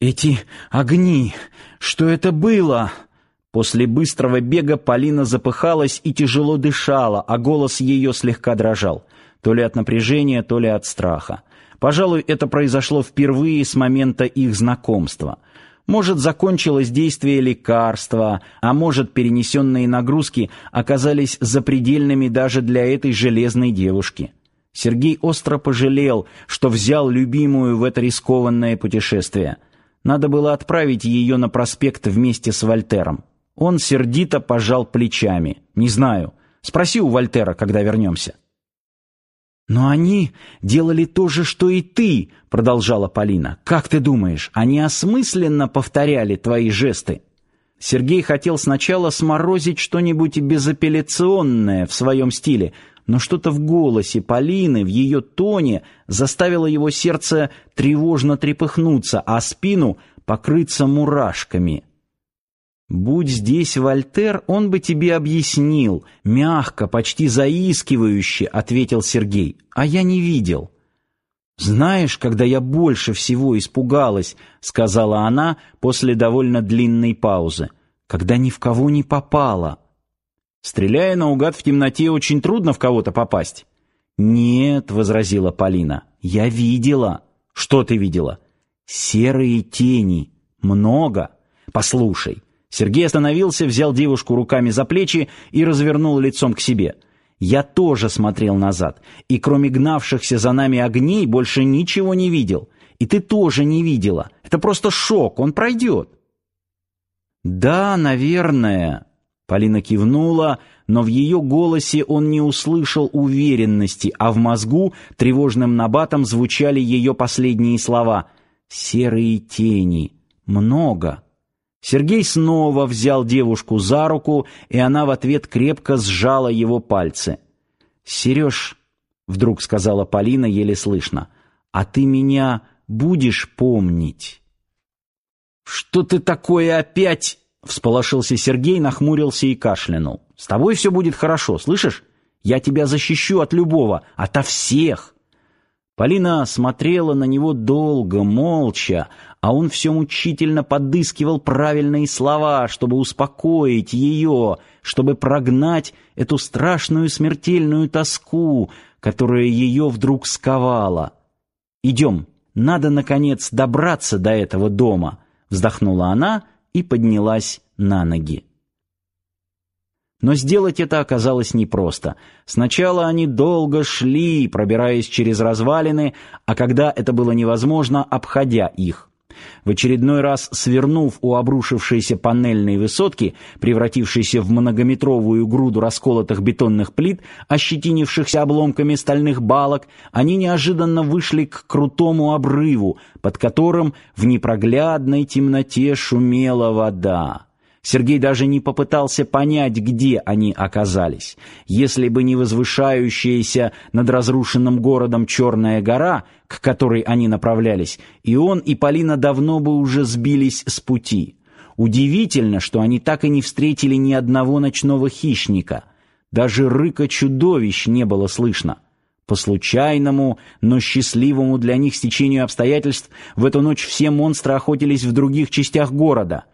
Эти огни, что это было? После быстрого бега Полина запыхалась и тяжело дышала, а голос ее слегка дрожал, то ли от напряжения, то ли от страха. Пожалуй, это произошло впервые с момента их знакомства. Может, закончилось действие лекарства, а может, перенесенные нагрузки оказались запредельными даже для этой железной девушки. Сергей остро пожалел, что взял любимую в это рискованное путешествие. Надо было отправить ее на проспект вместе с Вольтером. Он сердито пожал плечами. «Не знаю. Спроси у Вольтера, когда вернемся». «Но они делали то же, что и ты», — продолжала Полина. «Как ты думаешь, они осмысленно повторяли твои жесты?» Сергей хотел сначала сморозить что-нибудь безапелляционное в своем стиле, но что-то в голосе Полины, в ее тоне заставило его сердце тревожно трепыхнуться, а спину покрыться мурашками. Будь здесь Вольтер, он бы тебе объяснил, мягко, почти заискивающе ответил Сергей. А я не видел. Знаешь, когда я больше всего испугалась, сказала она после довольно длинной паузы, когда ни в кого не попала. Стреляя наугад в темноте, очень трудно в кого-то попасть. Нет, возразила Полина. Я видела. Что ты видела? Серые тени. Много. Послушай. Сергей остановился, взял девушку руками за плечи и развернул лицом к себе. Я тоже смотрел назад, и кроме гнавшихся за нами огней больше ничего не видел. И ты тоже не видела. Это просто шок, он пройдет. Да, наверное, Полина кивнула, но в ее голосе он не услышал уверенности, а в мозгу тревожным набатом звучали ее последние слова: "Серые тени, много". Сергей снова взял девушку за руку, и она в ответ крепко сжала его пальцы. "Сереж", вдруг сказала Полина еле слышно. "А ты меня будешь помнить?" "Что ты такое опять?" Всполошился Сергей, нахмурился и кашлянул. «С тобой все будет хорошо, слышишь? Я тебя защищу от любого, ото всех!» Полина смотрела на него долго, молча, а он все мучительно подыскивал правильные слова, чтобы успокоить ее, чтобы прогнать эту страшную смертельную тоску, которая ее вдруг сковала. «Идем, надо, наконец, добраться до этого дома», — вздохнула она, — и поднялась на ноги. Но сделать это оказалось непросто. Сначала они долго шли, пробираясь через развалины, а когда это было невозможно, обходя их. В очередной раз свернув у обрушившейся панельной высотки, превратившейся в многометровую груду расколотых бетонных плит, ощетинившихся обломками стальных балок, они неожиданно вышли к крутому обрыву, под которым в непроглядной темноте шумела вода. Сергей даже не попытался понять, где они оказались. Если бы не возвышающаяся над разрушенным городом черная гора, к которой они направлялись, и он, и Полина давно бы уже сбились с пути. Удивительно, что они так и не встретили ни одного ночного хищника. Даже рыка чудовищ не было слышно. По случайному, но счастливому для них стечению обстоятельств в эту ночь все монстры охотились в других частях города —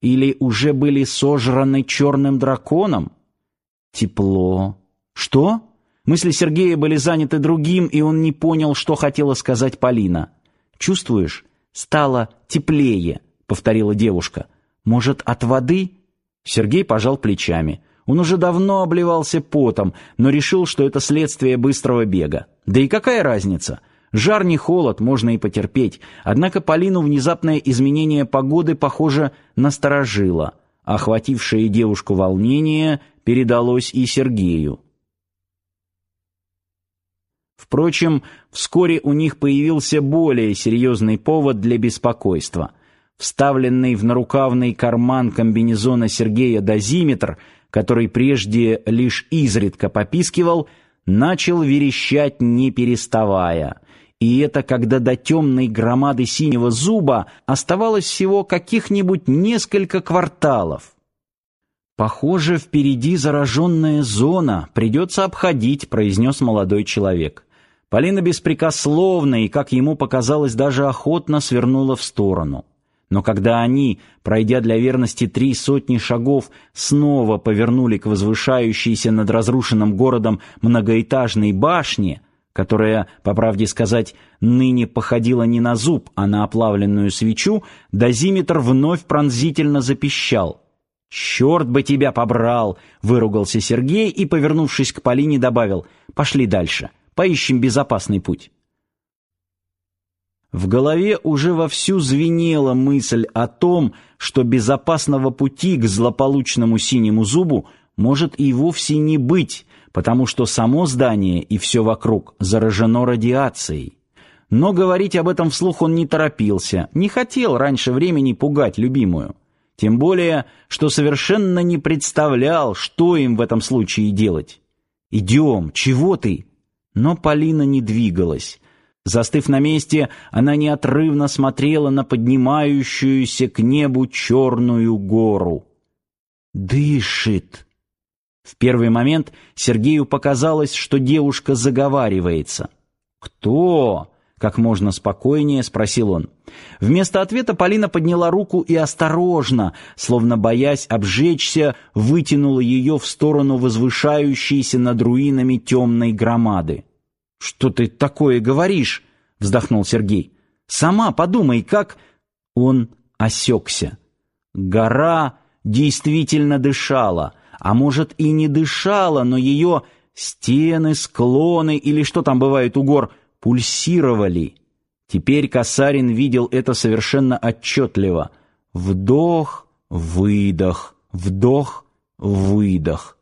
или уже были сожраны черным драконом? Тепло. Что? Мысли Сергея были заняты другим, и он не понял, что хотела сказать Полина. Чувствуешь? Стало теплее, повторила девушка. Может, от воды? Сергей пожал плечами. Он уже давно обливался потом, но решил, что это следствие быстрого бега. Да и какая разница? Жар не холод, можно и потерпеть. Однако Полину внезапное изменение погоды, похоже, насторожило. Охватившее девушку волнение передалось и Сергею. Впрочем, вскоре у них появился более серьезный повод для беспокойства. Вставленный в нарукавный карман комбинезона Сергея дозиметр, который прежде лишь изредка попискивал, начал верещать не переставая. И это когда до темной громады синего зуба оставалось всего каких-нибудь несколько кварталов. Похоже, впереди зараженная зона, придется обходить, произнес молодой человек. Полина беспрекословно и, как ему показалось, даже охотно свернула в сторону. Но когда они, пройдя для верности три сотни шагов, снова повернули к возвышающейся над разрушенным городом многоэтажной башне, которая, по правде сказать, ныне походила не на зуб, а на оплавленную свечу, дозиметр вновь пронзительно запищал. «Черт бы тебя побрал!» — выругался Сергей и, повернувшись к Полине, добавил «Пошли дальше, поищем безопасный путь». В голове уже вовсю звенела мысль о том, что безопасного пути к злополучному синему зубу может и вовсе не быть, потому что само здание и все вокруг заражено радиацией. Но говорить об этом вслух он не торопился, не хотел раньше времени пугать любимую. Тем более, что совершенно не представлял, что им в этом случае делать. «Идем, чего ты?» Но Полина не двигалась. Застыв на месте, она неотрывно смотрела на поднимающуюся к небу черную гору. «Дышит!» В первый момент Сергею показалось, что девушка заговаривается. «Кто?» — как можно спокойнее спросил он. Вместо ответа Полина подняла руку и осторожно, словно боясь обжечься, вытянула ее в сторону возвышающейся над руинами темной громады. «Что ты такое говоришь?» — вздохнул Сергей. «Сама подумай, как...» Он осекся. Гора действительно дышала — а может и не дышала, но ее стены, склоны или что там бывает у гор, пульсировали. Теперь Касарин видел это совершенно отчетливо. Вдох, выдох, вдох, выдох.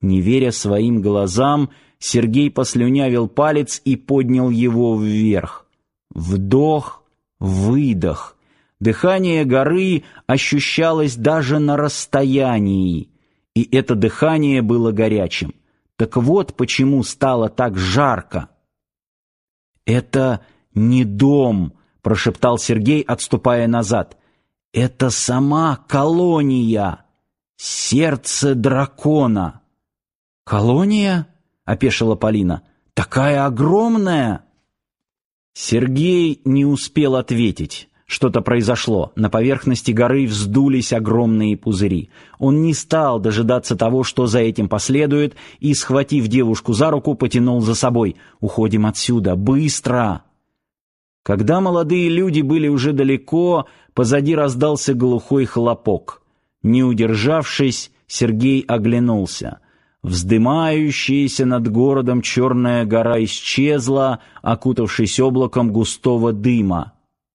Не веря своим глазам, Сергей послюнявил палец и поднял его вверх. Вдох, выдох. Дыхание горы ощущалось даже на расстоянии и это дыхание было горячим. Так вот почему стало так жарко. «Это не дом», — прошептал Сергей, отступая назад. «Это сама колония, сердце дракона». «Колония?» — опешила Полина. «Такая огромная!» Сергей не успел ответить. Что-то произошло. На поверхности горы вздулись огромные пузыри. Он не стал дожидаться того, что за этим последует, и, схватив девушку за руку, потянул за собой. «Уходим отсюда! Быстро!» Когда молодые люди были уже далеко, позади раздался глухой хлопок. Не удержавшись, Сергей оглянулся. Вздымающаяся над городом черная гора исчезла, окутавшись облаком густого дыма.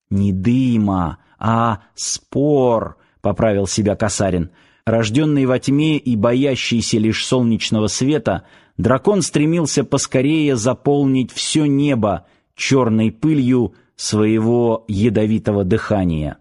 «Не дыма, а спор», — поправил себя Касарин. Рожденный во тьме и боящийся лишь солнечного света, дракон стремился поскорее заполнить все небо черной пылью своего ядовитого дыхания.